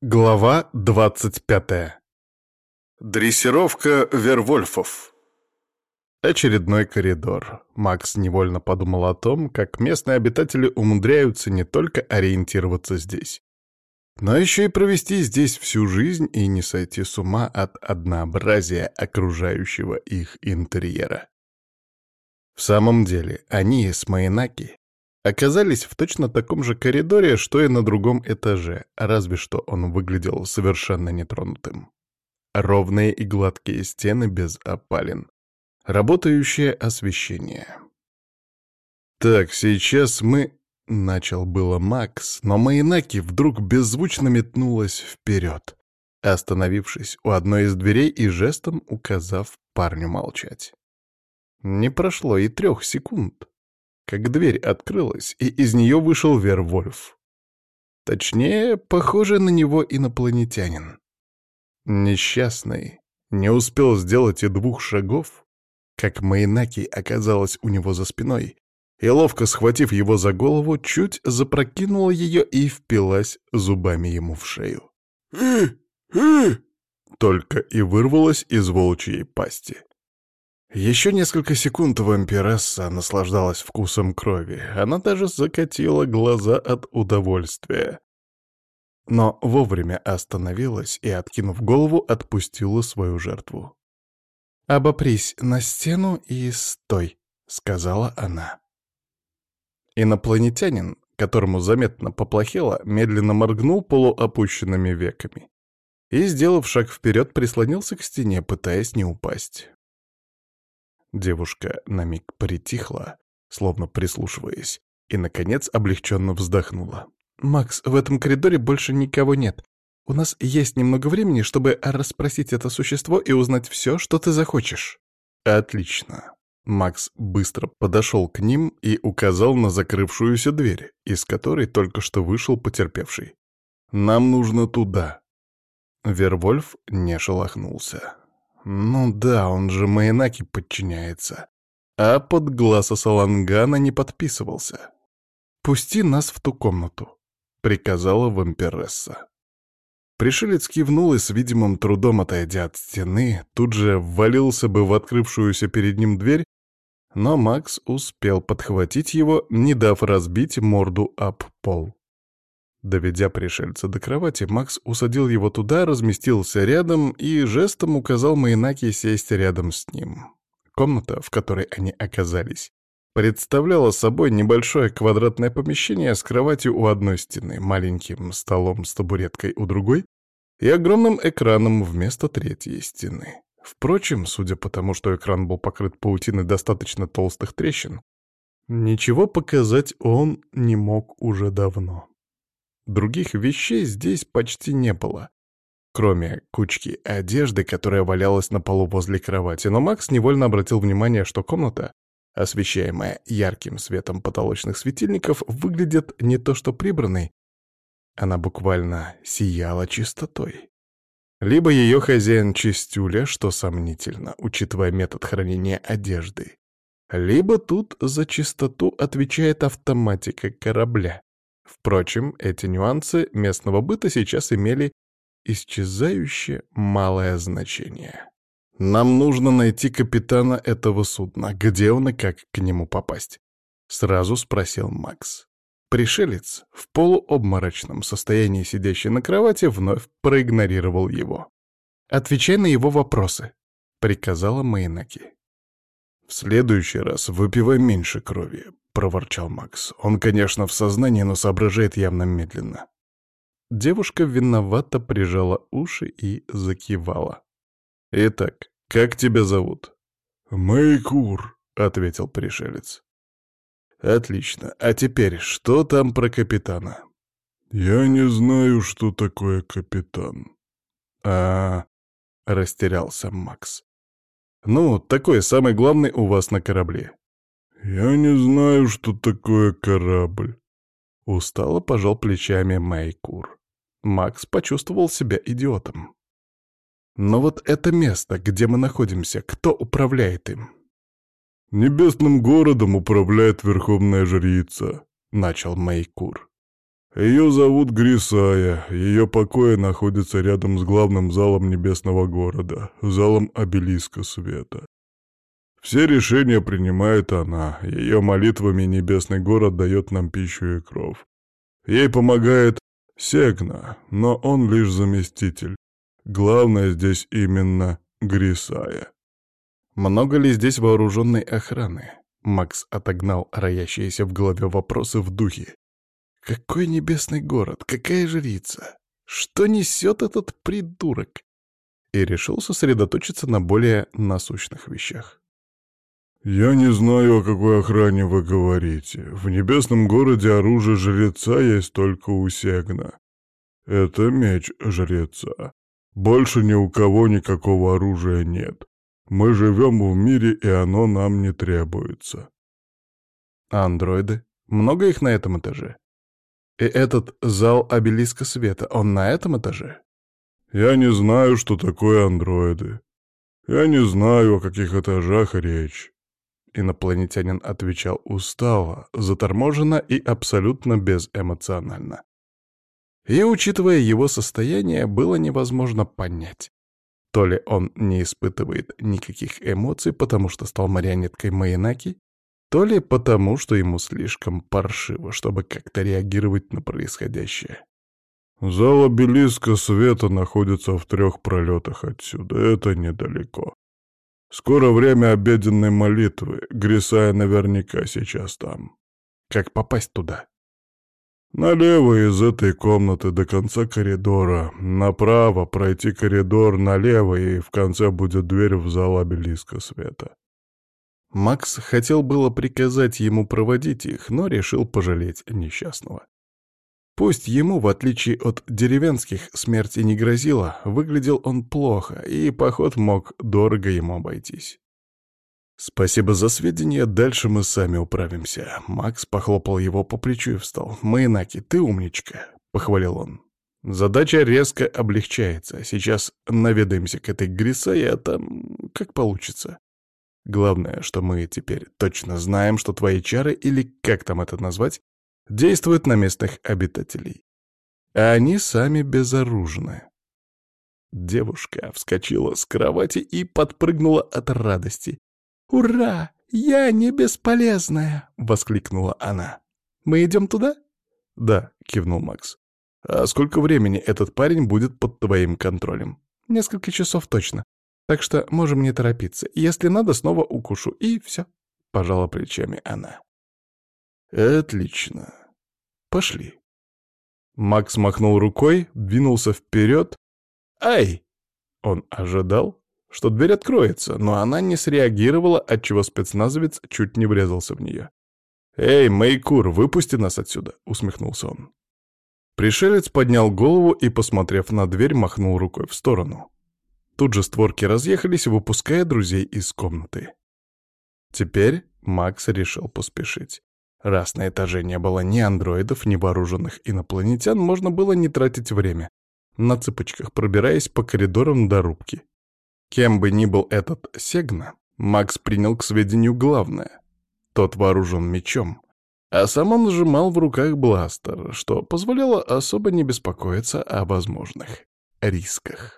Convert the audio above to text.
Глава 25. Дрессировка вервольфов. Очередной коридор. Макс невольно подумал о том, как местные обитатели умудряются не только ориентироваться здесь, но еще и провести здесь всю жизнь и не сойти с ума от однообразия окружающего их интерьера. В самом деле, они с Майнаки оказались в точно таком же коридоре, что и на другом этаже, разве что он выглядел совершенно нетронутым. Ровные и гладкие стены без опалин. Работающее освещение. «Так, сейчас мы...» — начал было Макс, но Майнаки вдруг беззвучно метнулась вперед, остановившись у одной из дверей и жестом указав парню молчать. Не прошло и трех секунд как дверь открылась, и из нее вышел Вервольф. Точнее, похоже на него инопланетянин. Несчастный не успел сделать и двух шагов, как Майнаки оказалась у него за спиной, и, ловко схватив его за голову, чуть запрокинула ее и впилась зубами ему в шею. Только и вырвалась из волчьей пасти. Еще несколько секунд вампиресса наслаждалась вкусом крови. Она даже закатила глаза от удовольствия. Но вовремя остановилась и, откинув голову, отпустила свою жертву. «Обопрись на стену и стой», — сказала она. Инопланетянин, которому заметно поплохело, медленно моргнул полуопущенными веками и, сделав шаг вперед, прислонился к стене, пытаясь не упасть. Девушка на миг притихла, словно прислушиваясь, и, наконец, облегченно вздохнула. «Макс, в этом коридоре больше никого нет. У нас есть немного времени, чтобы расспросить это существо и узнать все, что ты захочешь». «Отлично». Макс быстро подошел к ним и указал на закрывшуюся дверь, из которой только что вышел потерпевший. «Нам нужно туда». Вервольф не шелохнулся. Ну да, он же Майнаки подчиняется. А под глаза Салангана не подписывался. «Пусти нас в ту комнату», — приказала вампиресса. Пришелец кивнул и с видимым трудом отойдя от стены, тут же ввалился бы в открывшуюся перед ним дверь, но Макс успел подхватить его, не дав разбить морду об пол. Доведя пришельца до кровати, Макс усадил его туда, разместился рядом и жестом указал Майнаке сесть рядом с ним. Комната, в которой они оказались, представляла собой небольшое квадратное помещение с кроватью у одной стены, маленьким столом с табуреткой у другой и огромным экраном вместо третьей стены. Впрочем, судя по тому, что экран был покрыт паутиной достаточно толстых трещин, ничего показать он не мог уже давно. Других вещей здесь почти не было, кроме кучки одежды, которая валялась на полу возле кровати, но Макс невольно обратил внимание, что комната, освещаемая ярким светом потолочных светильников, выглядит не то что прибранной, она буквально сияла чистотой. Либо ее хозяин чистюля, что сомнительно, учитывая метод хранения одежды, либо тут за чистоту отвечает автоматика корабля. Впрочем, эти нюансы местного быта сейчас имели исчезающе малое значение. «Нам нужно найти капитана этого судна. Где он и как к нему попасть?» — сразу спросил Макс. Пришелец, в полуобморочном состоянии сидящий на кровати, вновь проигнорировал его. «Отвечай на его вопросы», — приказала Майнаки. «В следующий раз выпивай меньше крови проворчал Макс. «Он, конечно, в сознании, но соображает явно медленно». Девушка виновато прижала уши и закивала. «Итак, как тебя зовут?» «Майкур», — ответил пришелец. «Отлично. А теперь, что там про капитана?» «Я не знаю, что такое капитан». «А...», -а — растерялся Макс. «Ну, такой самый главный у вас на корабле. «Я не знаю, что такое корабль», — устало пожал плечами Майкур. Макс почувствовал себя идиотом. «Но вот это место, где мы находимся, кто управляет им?» «Небесным городом управляет Верховная Жрица», — начал Майкур. Ее зовут Грисая. Ее покои находятся рядом с главным залом небесного города, залом обелиска света. Все решения принимает она. Ее молитвами небесный город дает нам пищу и кров. Ей помогает Сегна, но он лишь заместитель. Главное здесь именно Грисая. Много ли здесь вооруженной охраны? Макс отогнал роящиеся в голове вопросы в духе. Какой небесный город? Какая жрица? Что несет этот придурок? И решил сосредоточиться на более насущных вещах. «Я не знаю, о какой охране вы говорите. В небесном городе оружие жреца есть только у Сегна. Это меч жреца. Больше ни у кого никакого оружия нет. Мы живем в мире, и оно нам не требуется». «А андроиды? Много их на этом этаже?» И этот зал обелиска света, он на этом этаже? Я не знаю, что такое андроиды. Я не знаю, о каких этажах речь. Инопланетянин отвечал устало, заторможенно и абсолютно безэмоционально. И, учитывая его состояние, было невозможно понять, то ли он не испытывает никаких эмоций, потому что стал марионеткой Майенаки, то ли потому, что ему слишком паршиво, чтобы как-то реагировать на происходящее. «Зал обелиска света находится в трех пролетах отсюда, это недалеко. Скоро время обеденной молитвы, Грисая наверняка сейчас там. Как попасть туда?» «Налево из этой комнаты до конца коридора, направо пройти коридор налево, и в конце будет дверь в зал обелиска света». Макс хотел было приказать ему проводить их, но решил пожалеть несчастного. Пусть ему, в отличие от деревенских, смерти не грозила, выглядел он плохо, и поход мог дорого ему обойтись. «Спасибо за сведения, дальше мы сами управимся». Макс похлопал его по плечу и встал. «Майнаки, ты умничка», — похвалил он. «Задача резко облегчается. Сейчас наведаемся к этой Грисае, а там как получится». Главное, что мы теперь точно знаем, что твои чары, или как там это назвать, действуют на местных обитателей. А они сами безоружны. Девушка вскочила с кровати и подпрыгнула от радости. «Ура! Я не бесполезная!» — воскликнула она. «Мы идем туда?» «Да», — кивнул Макс. «А сколько времени этот парень будет под твоим контролем?» «Несколько часов точно. Так что можем не торопиться. Если надо, снова укушу. И все. Пожала плечами она. Отлично. Пошли. Макс махнул рукой, двинулся вперед. Ай! Он ожидал, что дверь откроется, но она не среагировала, отчего спецназовец чуть не врезался в нее. «Эй, Майкур, выпусти нас отсюда!» — усмехнулся он. Пришелец поднял голову и, посмотрев на дверь, махнул рукой в сторону. Тут же створки разъехались, выпуская друзей из комнаты. Теперь Макс решил поспешить. Раз на этаже не было ни андроидов, ни вооруженных инопланетян, можно было не тратить время, на цыпочках пробираясь по коридорам до рубки. Кем бы ни был этот Сегна, Макс принял к сведению главное. Тот вооружен мечом, а сам он сжимал в руках бластер, что позволяло особо не беспокоиться о возможных рисках.